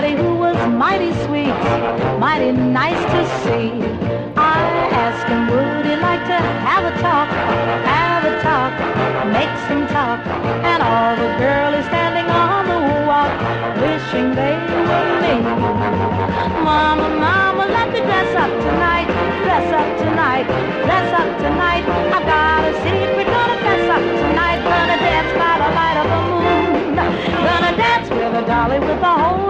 somebody who was mighty sweet, mighty nice to see. I asked him, would he like to have a talk, have a talk, make some talk, and all the girls standing on the walk, wishing they were me. Mama, mama, let me dress up tonight, dress up tonight, dress up tonight. I've got a secret, gonna dress up tonight, gonna dance by the light of the moon. Gonna dance with a dolly with a hole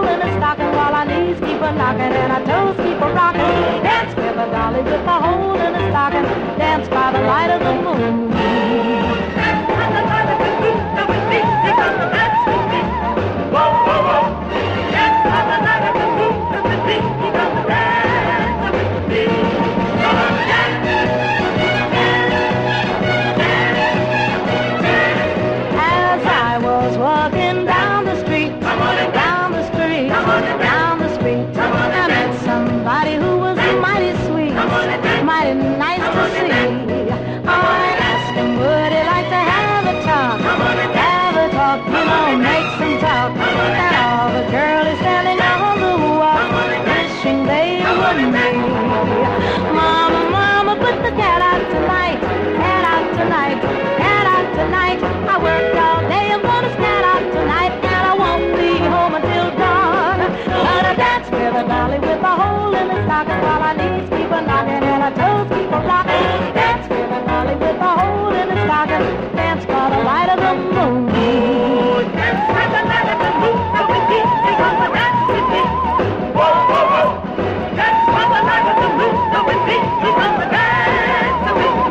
in her stocking keep a knocking and our toes keep a rocking. Dance with a dolly with a hole in her stocking, dance by the light of the moon.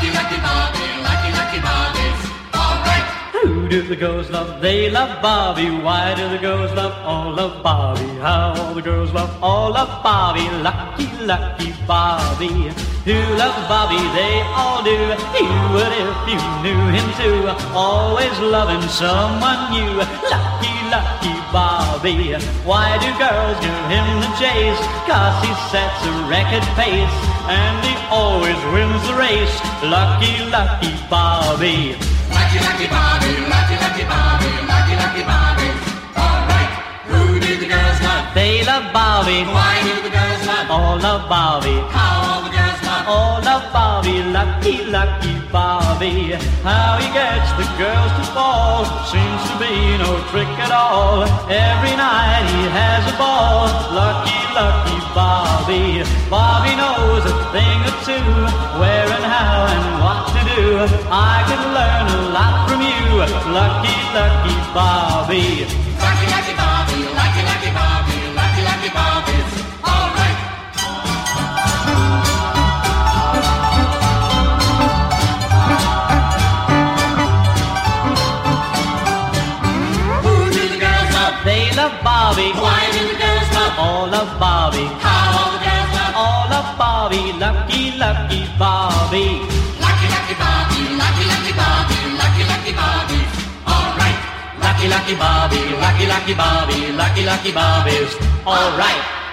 lucky, lucky Bobby, lucky, lucky Bobby's all right. Who do the girls love? They love Bobby. Why do the girls love all love Bobby? How all the girls love all love Bobby. Lucky, lucky Bobby. Who loves Bobby? They all do. You would if you knew him too. Always loving someone new. Lucky, lucky Bobby. Why do girls give him the chase? Cause he sets a record pace. And he always wins the race. Lucky, lucky Bobby. Lucky, lucky Bobby, lucky, lucky Bobby, lucky, lucky Bobby's all right. Who do the girls love? They love Bobby. Why do the girls love? All love Bobby. How all love Bobby. Lucky, lucky Bobby. How he gets the girls to fall seems to be no trick at all. Every night he has a ball. Lucky, lucky Bobby. Bobby knows a thing or two. Where and how and what to do. I can learn a lot from you. Lucky, lucky Bobby. Lucky, lucky Bobby, lucky, lucky Bobby, lucky, lucky Bobby's They Bobby. Why do the girls love? All love Bobby. How all the girls love? All of Bobby, lucky, lucky Bobby. Lucky, lucky Bobby, lucky, lucky Bobby, lucky, lucky Bobby's all right. Lucky, lucky Bobby, lucky, lucky Bobby, lucky, lucky Bobby's all right.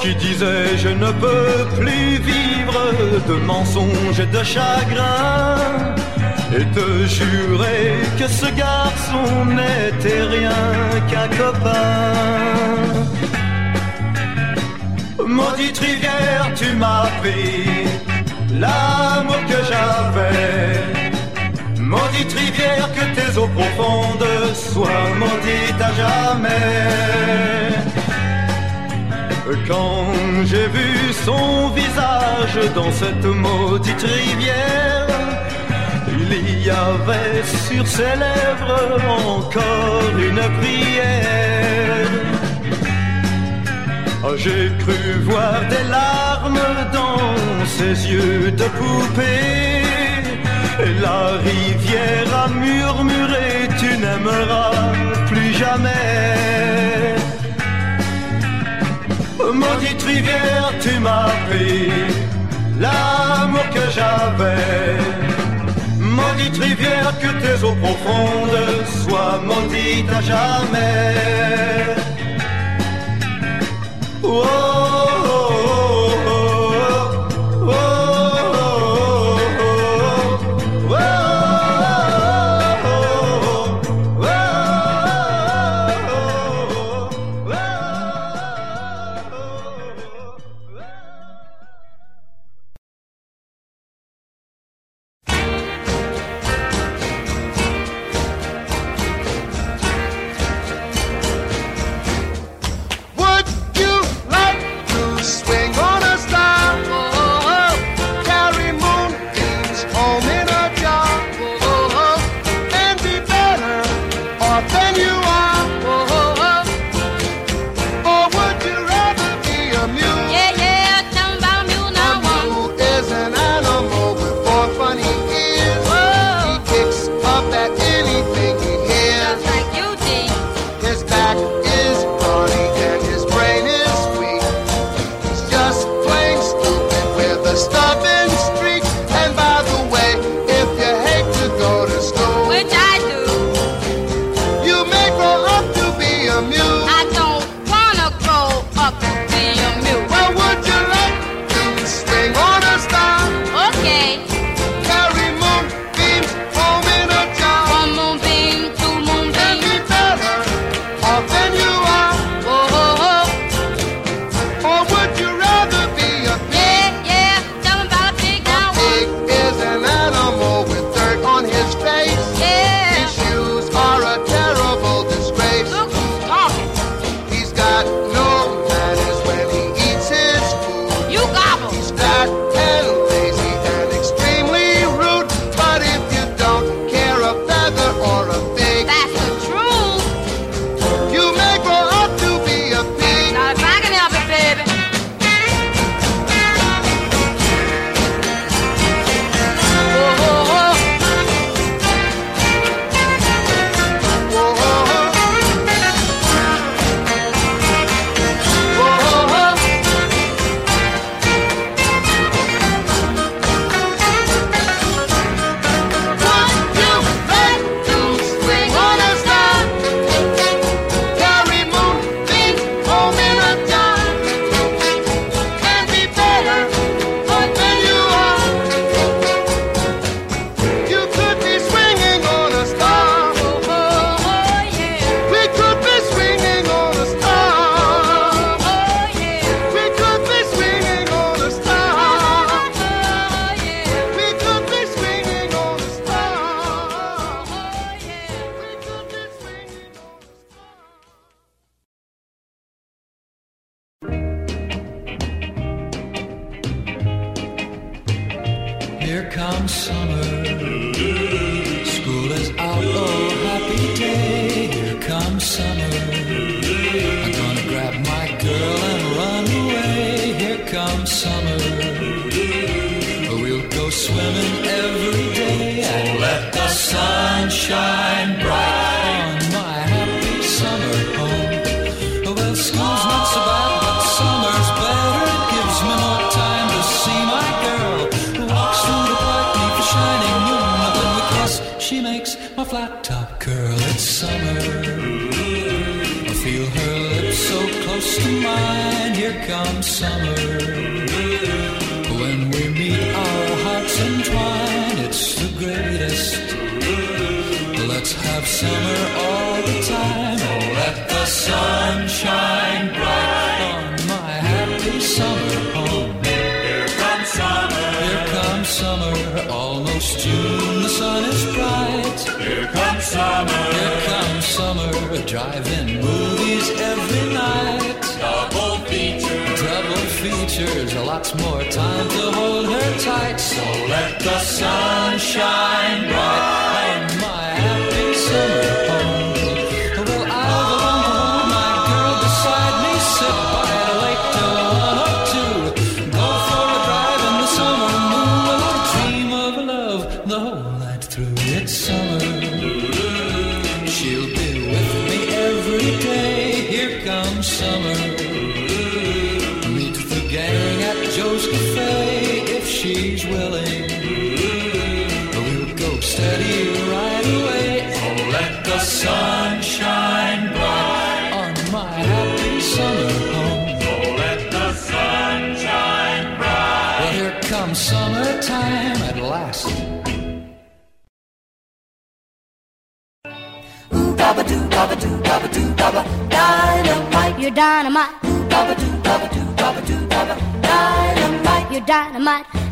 Qui disait je ne peux plus vivre de mensonges et de chagrin et te jurer que ce garçon n'était rien qu'un copain. Maudite rivière, tu m'as pris l'amour que j'avais. Maudite rivière, que tes eaux profondes soient maudites à jamais. Quand j'ai vu son visage dans cette maudite rivière, il y avait sur ses lèvres encore une prière. Oh, J'ai cru voir des larmes dans ses yeux de poupée. Et la rivière a murmuré, tu n'aimeras plus jamais. Maudite rivière, tu m'as pris l'amour que j'avais. Maudite rivière, que tes eaux profondes soient maudites à jamais. Oh, come summer. We'll go swimming every day and let the sun shine. summer all the time. Oh, let the sun shine bright on my happy summer home. Here comes summer. Here comes summer, almost June. The sun is bright. Here comes summer. Here comes summer, driving movies every night. Double features. Double features, lots more time to hold her tight. So let the sun shine. summer. Meet the gang at Joe's Cafe if she's willing. We'll go steady right away. Oh, let the sun. You're dynamite. You're dynamite.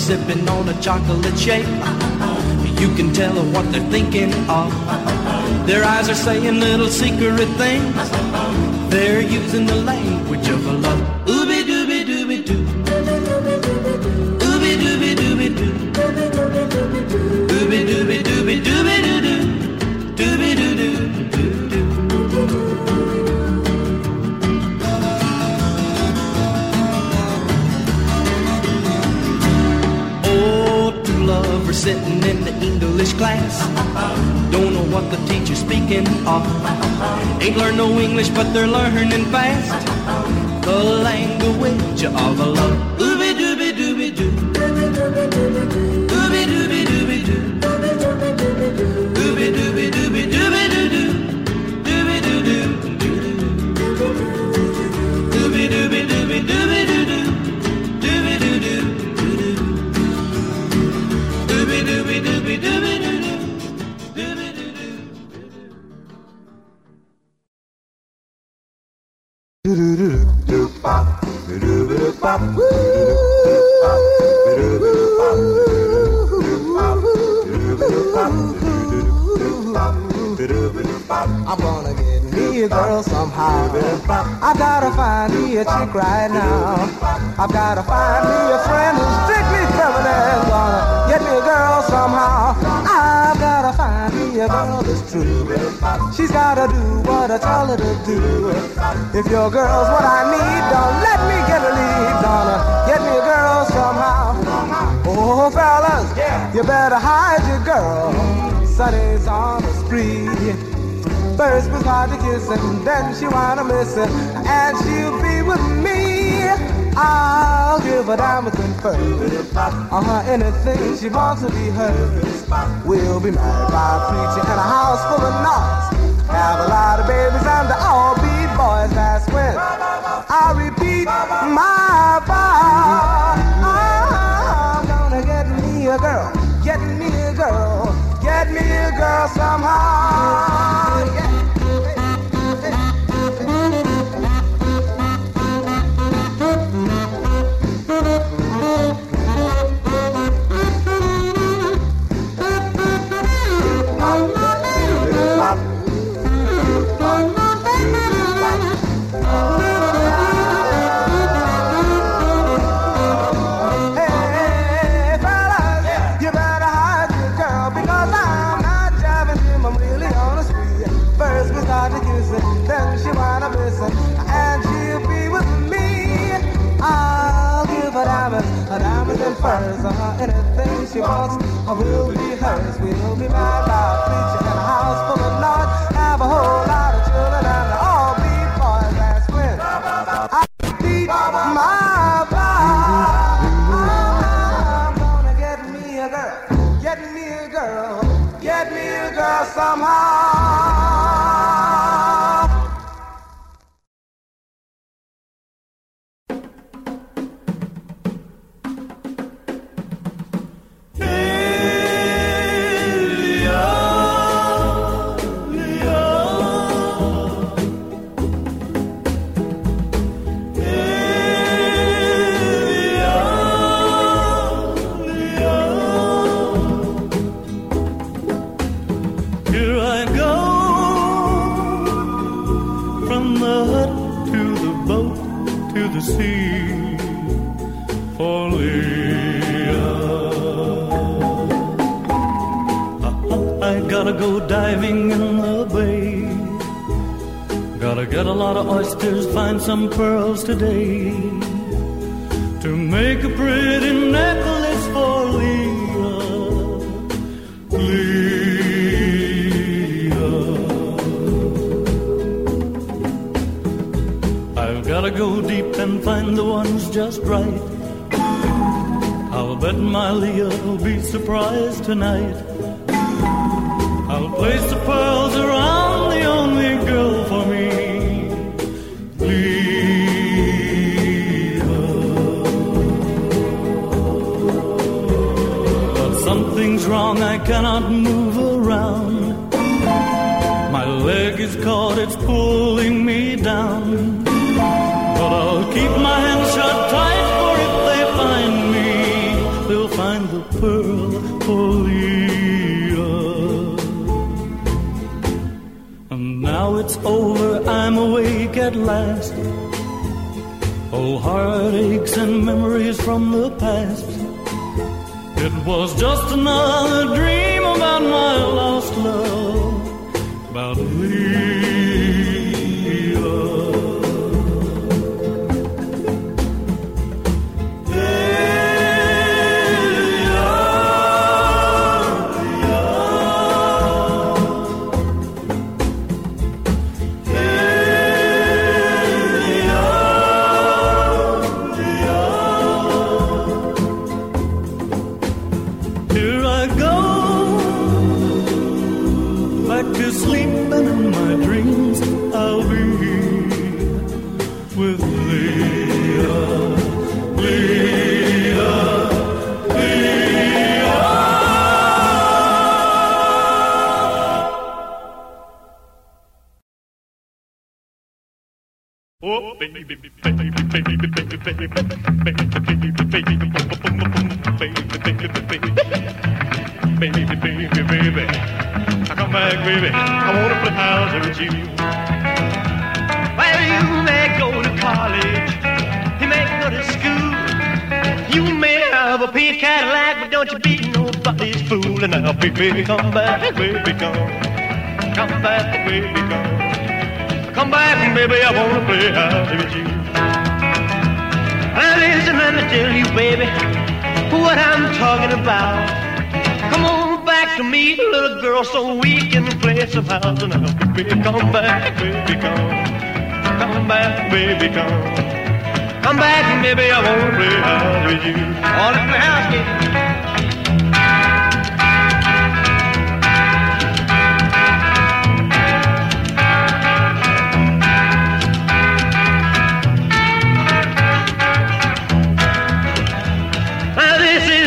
sipping on a chocolate shake. You can tell what they're thinking of. Their eyes are saying little secret things. They're using the language of a love. Ooby dooby dooby doo. Ooby dooby dooby doo. Ooby dooby dooby dooby doo. Class. Don't know what the teacher's speaking of. Ain't learned no English, but they're learning fast. The language of love. I gotta find me a chick right now. I've gotta find me a friend who's strictly feminine. Gonna get me a girl somehow. I've gotta find me a girl that's true. She's gotta do what I tell her to do. If your girl's what I need, don't let me get a lead. Gonna get me a girl somehow. Oh, fellas, you better hide your girl. Sonny's on the spree. First was hard to kiss and then she wanna miss it, and she'll be with me. I'll give her diamonds and pearls. Uh-huh, anything she wants to be hers. We'll be married by a preacher in a house full of nuts. Have a lot of babies and they all be boys. That's when I repeat my vow. I'm gonna get me a girl, get me a girl, get me a girl somehow. Furs, uh-huh, anything she wants, I will be hers. We'll be married some pearls today to make a pretty necklace for Leah. Leah. I've gotta go deep and find the ones just right. I'll bet my Leah will be surprised tonight. I'll place the pearls cannot move around. My leg is caught, it's pulling me down. But I'll keep my hands shut tight, for if they find me, they'll find the pearl for Leah. And now it's over, I'm awake at last. Oh, heartaches and memories from the past. Was just another dream baby, come back, baby come. Come back, baby, come. Come back, baby, I wanna play house with you. Let me tell you, baby, what I'm talking about. Come on back to me, little girl, so we can play some house and now, baby, come back, baby, come. Come back, baby, come. Come back, baby, I wanna play house with you. Wanna play house with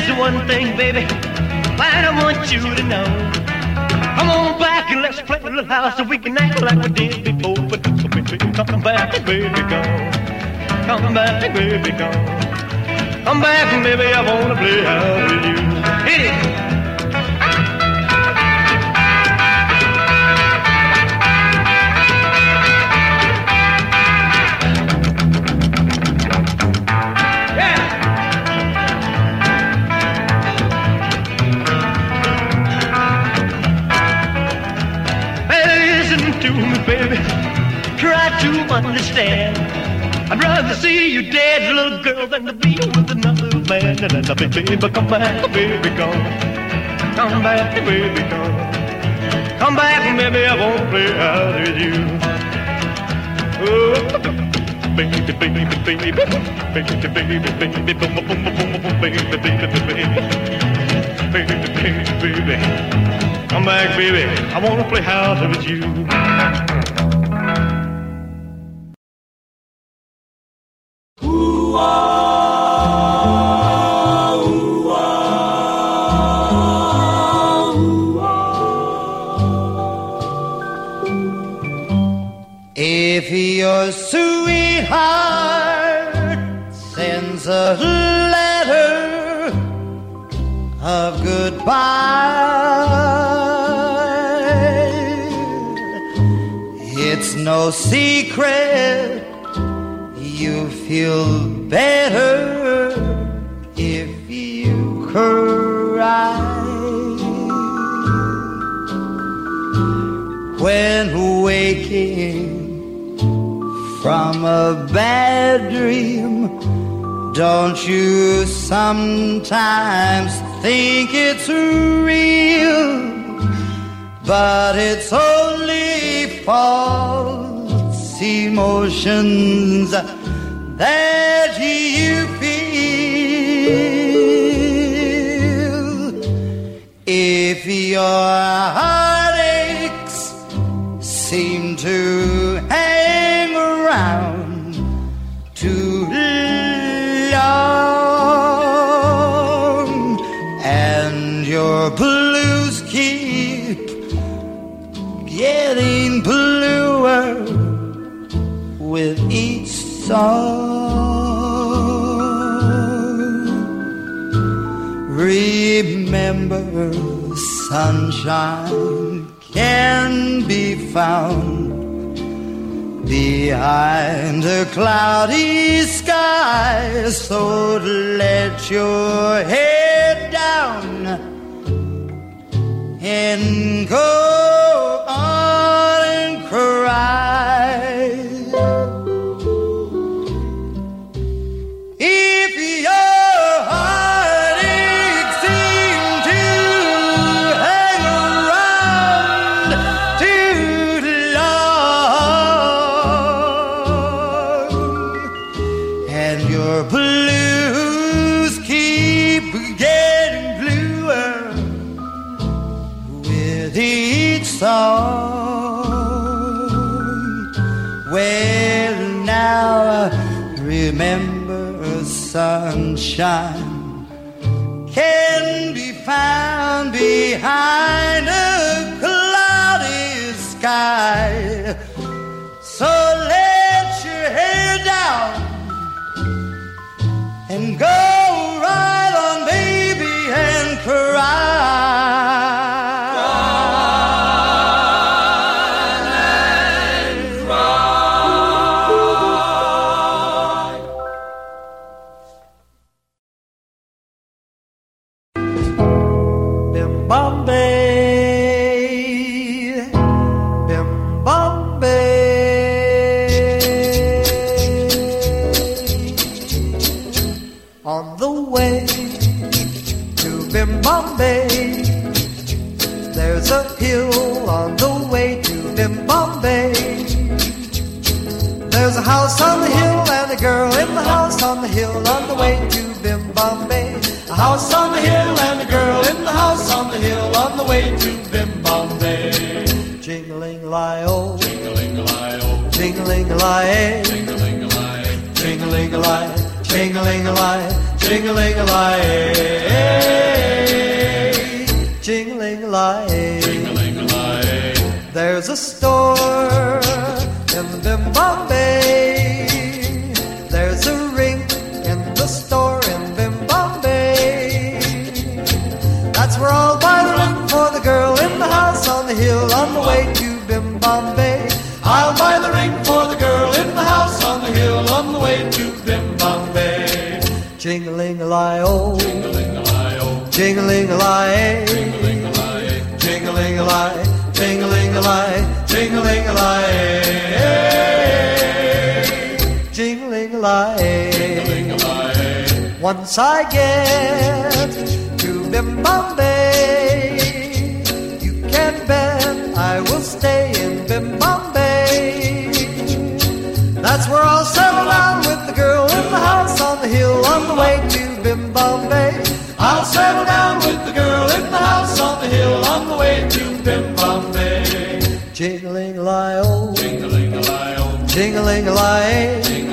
this the one thing, baby, that I want you to know. Come on back and let's play a little house so we can act like we did before. But so baby, come back, baby, come. Come back, baby, come. Come back, baby, I wanna play house with you. Try to understand. I'd rather see you dead, little girl, than to be with another man. And then, baby, come back, baby, come. Come back, baby, come. Come back, baby, I won't play out with you. Oh, baby, baby, baby, baby, baby, baby, baby, boom, boom, boom, boom, boom, baby, baby, baby, baby, baby, baby. Come back, baby. I wanna play house with you. Secret you feel better if you cry. When waking from a bad dream, don't you sometimes think it's real? But it's only false emotions that you feel. If your heartaches seem to hang around too long and your blues keep getting bluer with each song remember sunshine can be found behind a cloudy sky. So let your head down and go on and cry. There's a house on the hill and a girl in the house on the hill on the way to Bombay. A house on the hill and a girl in the house on the hill on the way to Bim Bombay. Jingling lie oh, jingling lie oh, jingling lie, jingling lie, jingling lie, jingling lie, jingling lie, jingling lie, jingling lie. There's a store in Bim Bombay. There's a ring in the store in Bombay. That's where I'll buy the ring for the girl in the house on the hill on the way to Bombay. I'll buy the ring for the girl in the house on the hill on the way to Bombay. Jingling a lie oh, jingling a lie lie. Once I get to Bim Bombay, you can bet I will stay in Bim Bombay. That's where I'll settle down with the girl in the house on the hill on the way to Bim Bombay. I'll settle down with the girl in the house on the hill on the way to Bim Bombay. Jingling a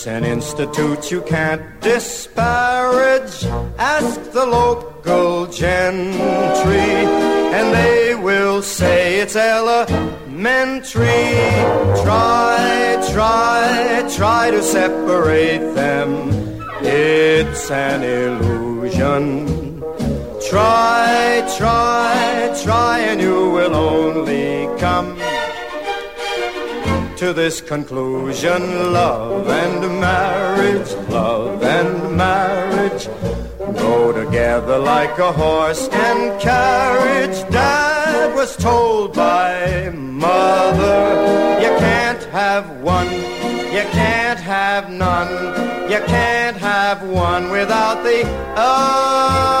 It's an institute you can't disparage. Ask the local gentry, and they will say it's elementary. Try, try, try to separate them. It's an illusion. Try, try, try, and you will only come to this conclusion. Love and marriage, love and marriage go together like a horse and carriage. Dad was told by mother, you can't have one, you can't have none, you can't have one without the other.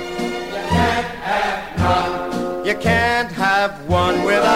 you can't have one without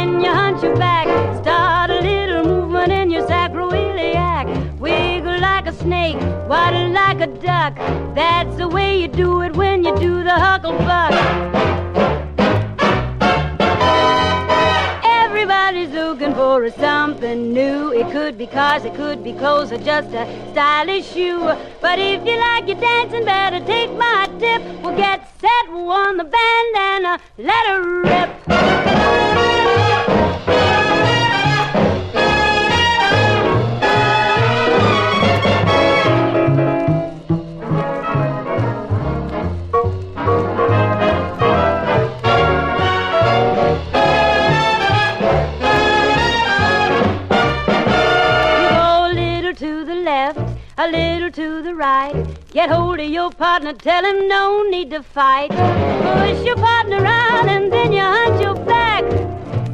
then you hunch your back. Start a little movement in your sacroiliac. Wiggle like a snake, waddle like a duck. That's the way you do it when you do the hucklebuck. Everybody's looking for a something new. It could be cars, it could be clothes, or just a stylish shoe. But if you like your dancing, better take my tip. We'll get set, we'll on the band, and uh, let her rip. Get hold of your partner, tell him no need to fight. Push your partner out and then you hunt your back.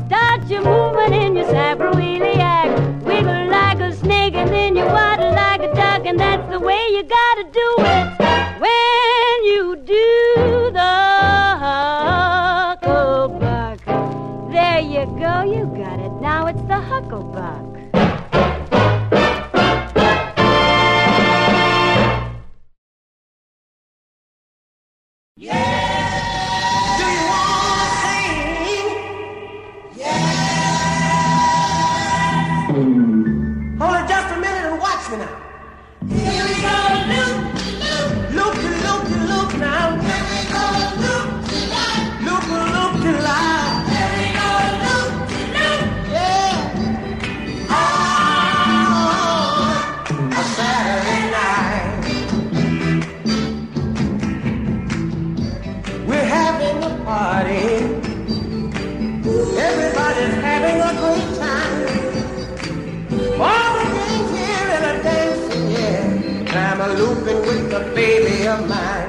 Start your movement in your sacroiliac. Wiggle like a snake and then you waddle like a duck, and that's the way you gotta do it. When you do the hucklebuck, there you go, you got it. Now it's the hucklebuck. A looping with the baby of mine.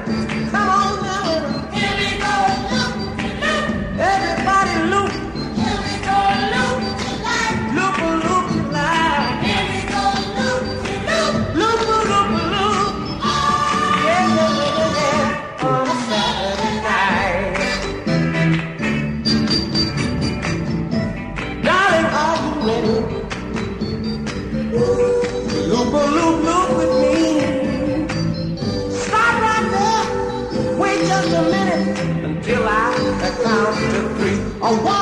I count